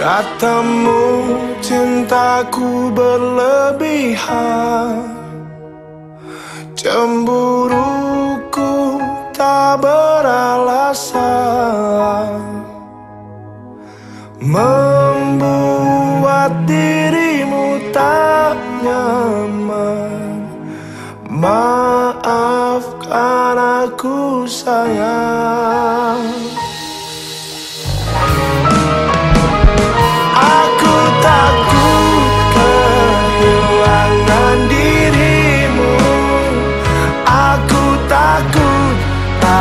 Katamu cintaku berlebihan. Cemburuku tak beralasan. Membuat dirimu tak nyaman. Maafkan aku sayang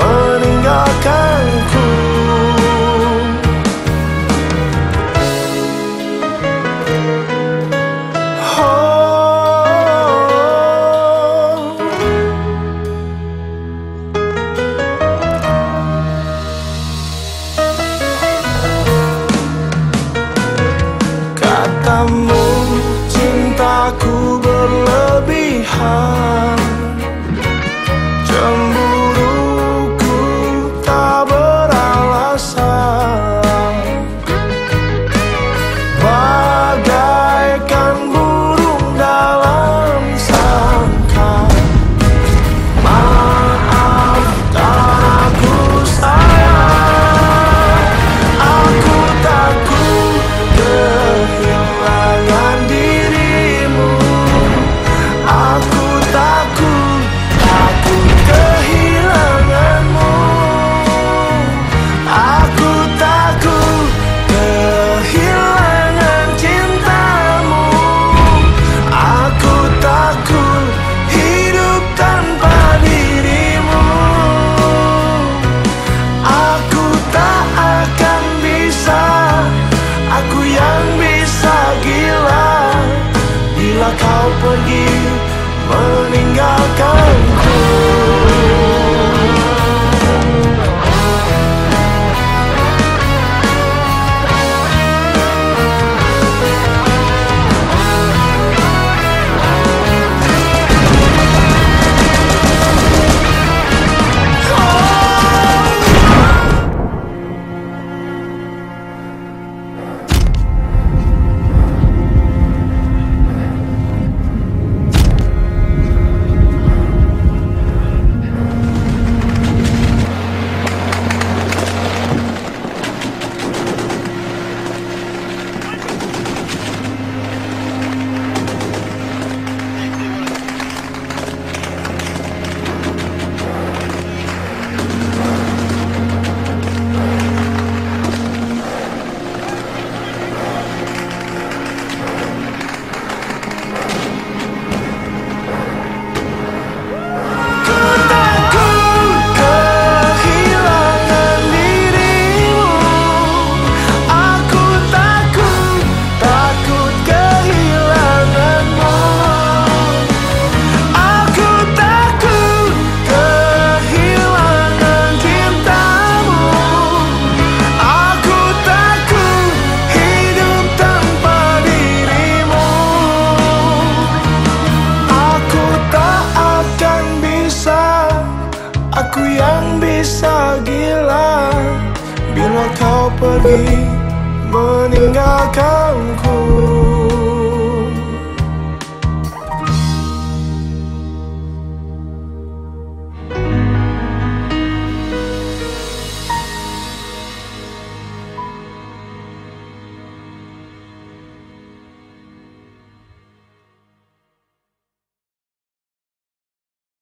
meninggalkanku oh. Katamu cintaku berlebihan meninggalkanku bisa gila Bila kau pergi meninggalkanku